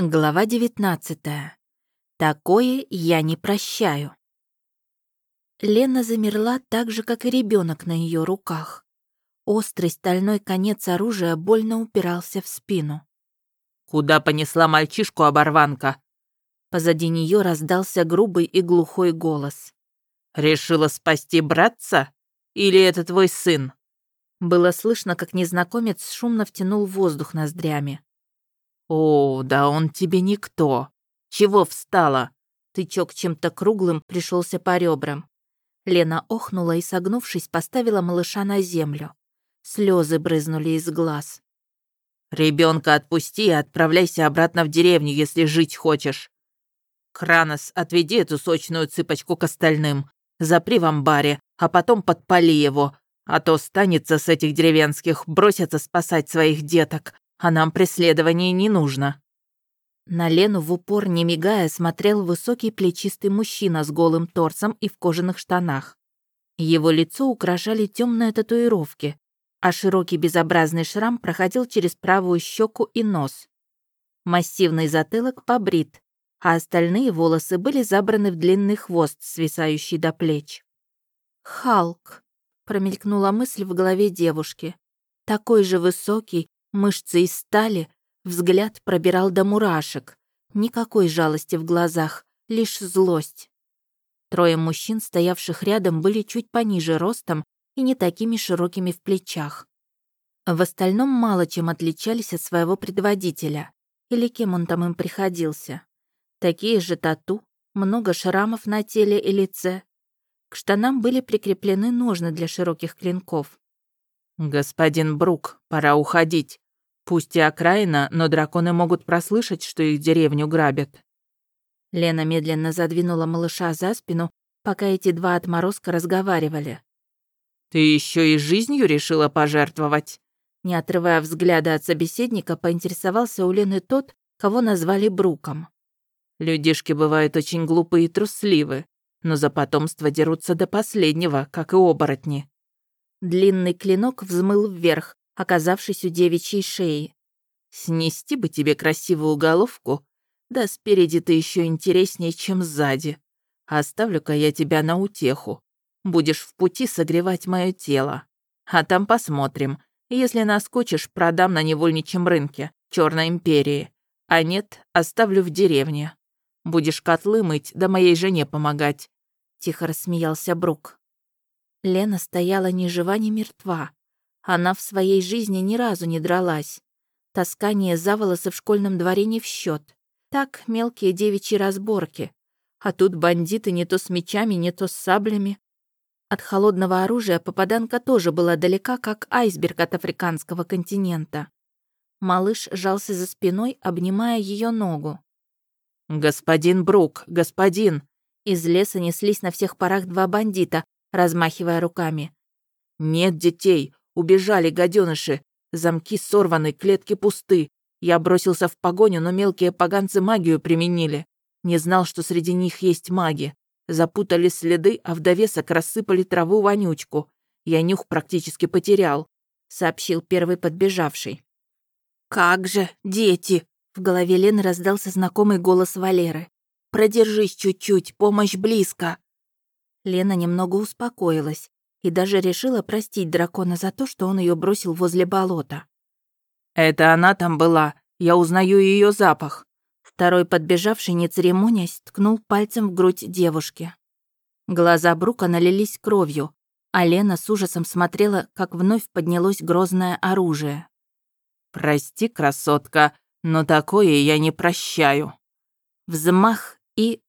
Глава 19. Такое я не прощаю. Лена замерла так же, как и ребенок на ее руках. Острый стальной конец оружия больно упирался в спину. «Куда понесла мальчишку оборванка?» Позади нее раздался грубый и глухой голос. «Решила спасти братца? Или это твой сын?» Было слышно, как незнакомец шумно втянул воздух ноздрями. «О, да он тебе никто. Чего встала?» Тычок чем-то круглым пришелся по ребрам. Лена охнула и, согнувшись, поставила малыша на землю. Слезы брызнули из глаз. Ребенка отпусти и отправляйся обратно в деревню, если жить хочешь. Кранос, отведи эту сочную цыпочку к остальным. Запри в амбаре, а потом подпали его. А то станется с этих деревенских, бросятся спасать своих деток, а нам преследование не нужно». На Лену в упор, не мигая, смотрел высокий плечистый мужчина с голым торсом и в кожаных штанах. Его лицо украшали темные татуировки, а широкий безобразный шрам проходил через правую щеку и нос. Массивный затылок побрит, а остальные волосы были забраны в длинный хвост, свисающий до плеч. «Халк», — промелькнула мысль в голове девушки. «Такой же высокий, Мышцы из стали, взгляд пробирал до мурашек. Никакой жалости в глазах, лишь злость. Трое мужчин, стоявших рядом, были чуть пониже ростом и не такими широкими в плечах. В остальном мало чем отличались от своего предводителя, или кем он там им приходился. Такие же тату, много шрамов на теле и лице. К штанам были прикреплены ножны для широких клинков. «Господин Брук, пора уходить. Пусть и окраина, но драконы могут прослышать, что их деревню грабят». Лена медленно задвинула малыша за спину, пока эти два отморозка разговаривали. «Ты еще и жизнью решила пожертвовать?» Не отрывая взгляда от собеседника, поинтересовался у Лены тот, кого назвали Бруком. «Людишки бывают очень глупые и трусливы, но за потомство дерутся до последнего, как и оборотни. Длинный клинок взмыл вверх, оказавшись у девичьей шеи. «Снести бы тебе красивую головку, да спереди ты еще интереснее, чем сзади. Оставлю-ка я тебя на утеху. Будешь в пути согревать мое тело. А там посмотрим. Если наскочишь, продам на невольничьем рынке, Черной империи. А нет, оставлю в деревне. Будешь котлы мыть, да моей жене помогать». Тихо рассмеялся Брук. Лена стояла ни жива, ни мертва. Она в своей жизни ни разу не дралась. Таскание за волосы в школьном дворе не в счет. Так, мелкие девичьи разборки. А тут бандиты не то с мечами, не то с саблями. От холодного оружия попаданка тоже была далека, как айсберг от африканского континента. Малыш жался за спиной, обнимая ее ногу. «Господин Брук, господин!» Из леса неслись на всех парах два бандита, размахивая руками. «Нет детей! Убежали гаденыши! Замки сорваны, клетки пусты. Я бросился в погоню, но мелкие поганцы магию применили. Не знал, что среди них есть маги. Запутали следы, а в довесок рассыпали траву вонючку. Я нюх практически потерял», — сообщил первый подбежавший. «Как же, дети!» — в голове Лены раздался знакомый голос Валеры. «Продержись чуть-чуть, помощь близко!» Лена немного успокоилась и даже решила простить дракона за то, что он ее бросил возле болота. «Это она там была. Я узнаю ее запах». Второй подбежавший, не церемонясь, ткнул пальцем в грудь девушки. Глаза Брука налились кровью, а Лена с ужасом смотрела, как вновь поднялось грозное оружие. «Прости, красотка, но такое я не прощаю». Взмах и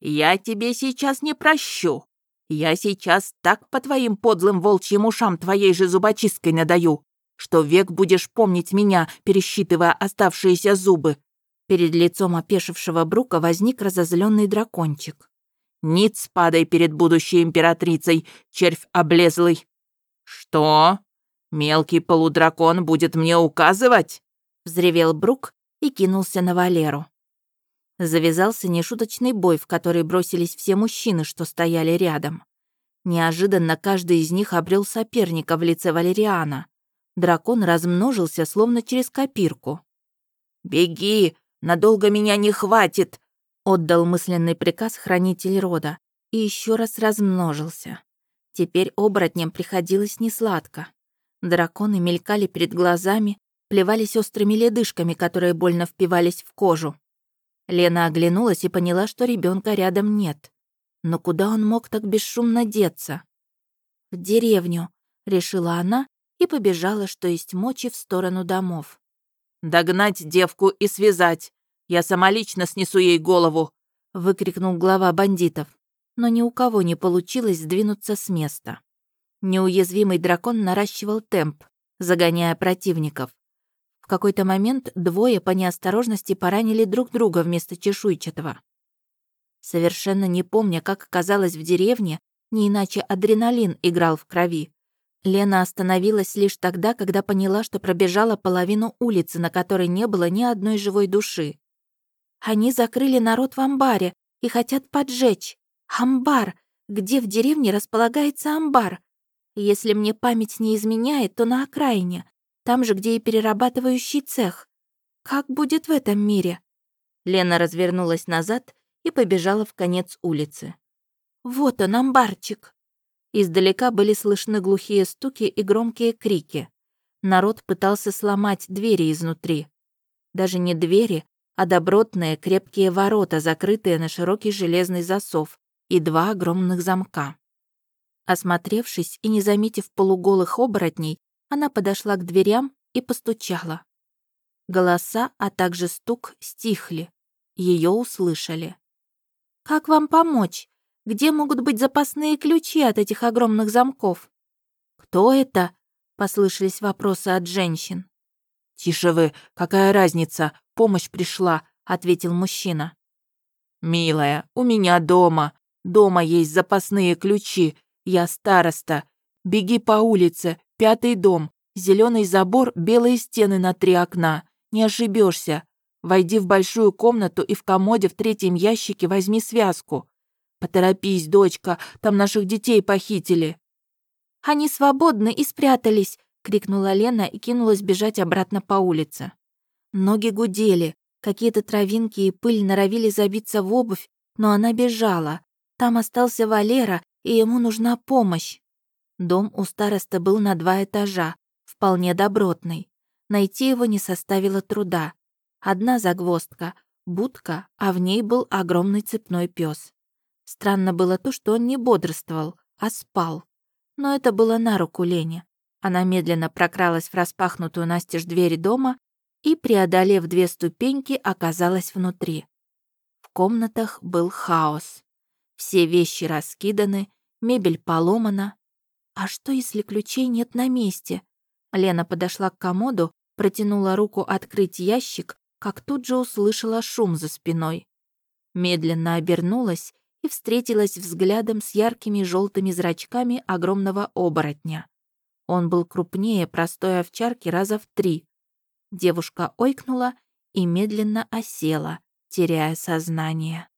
«Я тебе сейчас не прощу. Я сейчас так по твоим подлым волчьим ушам твоей же зубочисткой надаю, что век будешь помнить меня, пересчитывая оставшиеся зубы». Перед лицом опешившего Брука возник разозленный дракончик. «Ниц падай перед будущей императрицей, червь облезлый». «Что? Мелкий полудракон будет мне указывать?» Взревел Брук и кинулся на Валеру. Завязался нешуточный бой, в который бросились все мужчины, что стояли рядом. Неожиданно каждый из них обрел соперника в лице Валериана. Дракон размножился, словно через копирку. «Беги! Надолго меня не хватит!» Отдал мысленный приказ хранитель рода и еще раз размножился. Теперь оборотням приходилось несладко. Драконы мелькали перед глазами, плевались острыми ледышками, которые больно впивались в кожу. Лена оглянулась и поняла, что ребенка рядом нет. Но куда он мог так бесшумно деться? «В деревню», — решила она и побежала, что есть мочи, в сторону домов. «Догнать девку и связать! Я сама лично снесу ей голову!» — выкрикнул глава бандитов. Но ни у кого не получилось сдвинуться с места. Неуязвимый дракон наращивал темп, загоняя противников. Какой-то момент двое по неосторожности поранили друг друга вместо чешуйчатого. Совершенно не помня, как оказалось в деревне, не иначе адреналин играл в крови. Лена остановилась лишь тогда, когда поняла, что пробежала половину улицы, на которой не было ни одной живой души. Они закрыли народ в амбаре и хотят поджечь. Амбар! Где в деревне располагается амбар? Если мне память не изменяет, то на окраине, там же, где и перерабатывающий цех. Как будет в этом мире? Лена развернулась назад и побежала в конец улицы. «Вот он, амбарчик!» Издалека были слышны глухие стуки и громкие крики. Народ пытался сломать двери изнутри. Даже не двери, а добротные крепкие ворота, закрытые на широкий железный засов, и два огромных замка. Осмотревшись и не заметив полуголых оборотней, она подошла к дверям и постучала. Голоса, а также стук стихли. Ее услышали. Как вам помочь? Где могут быть запасные ключи от этих огромных замков? Кто это? Послышались вопросы от женщин. «Тише вы, какая разница? Помощь пришла», — ответил мужчина. «Милая, у меня дома. Дома есть запасные ключи. Я староста. Беги по улице, пятый дом, зеленый забор, белые стены на три окна. Не ошибешься. Войди в большую комнату и в комоде в третьем ящике возьми связку. Поторопись, дочка, там наших детей похитили». «Они свободны и спрятались», — крикнула Лена и кинулась бежать обратно по улице. Ноги гудели, какие-то травинки и пыль норовили забиться в обувь, но она бежала. Там остался Валера, и ему нужна помощь. Дом у староста был на два этажа, вполне добротный. Найти его не составило труда. Одна загвоздка — будка, а в ней был огромный цепной пес. Странно было то, что он не бодрствовал, а спал. Но это было на руку Лене. Она медленно прокралась в распахнутую настежь двери дома и, преодолев две ступеньки, оказалась внутри. В комнатах был хаос. Все вещи раскиданы, мебель поломана. А что, если ключей нет на месте? Лена подошла к комоду, протянула руку открыть ящик, как тут же услышала шум за спиной. Медленно обернулась и встретилась взглядом с яркими желтыми зрачками огромного оборотня. Он был крупнее простой овчарки раза в три. Девушка ойкнула и медленно осела, теряя сознание.